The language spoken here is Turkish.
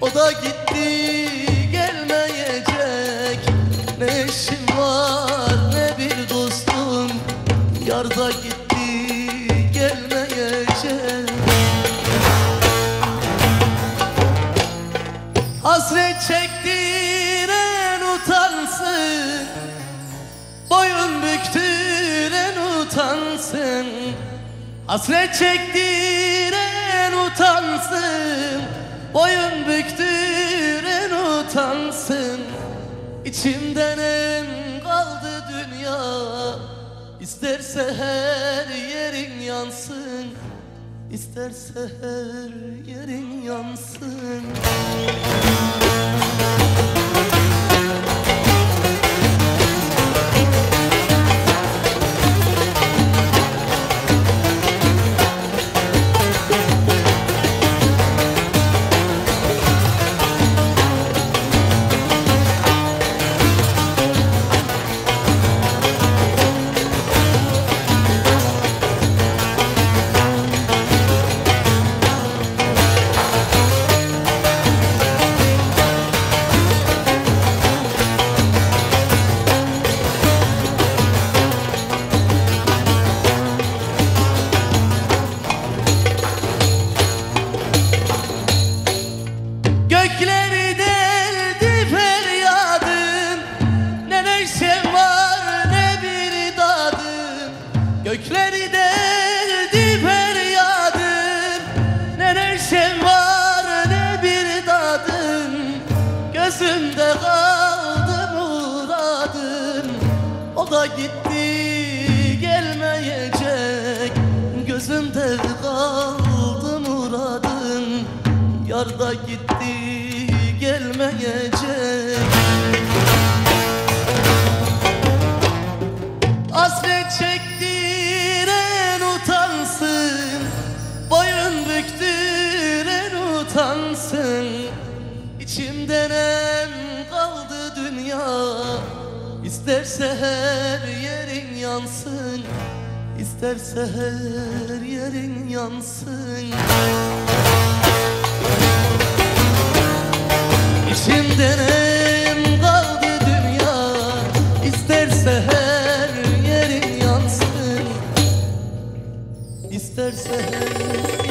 O da gitti gelmeyecek. Ne eşim var ne bir dostum. Yar da gitti gelmeyecek. Hasret çektiren utansın. Boyun büktüren utansın. Hasret çektiren utansın Boyun büktüren utansın. İçimden en kaldı dünya. İsterse her yerin yansın. İsterse her yerin yansın Gökleri deldi feryadım Ne neşem var ne bir dadım Gökleri deldi feryadım Ne neşem var ne bir dadım Gözümde kaldı muradım O da gitti gelmeyecek. Gözümde kaldı muradım Yar da gitti gelmeyecek Hasret çektiren utansın Boyun büktüren utansın. İçimden en kaldı dünya İsterse her yerin yansın İsterse her yerin yansın Şimdi nem dünya. İsterse her yerin yansın. İsterse her yerin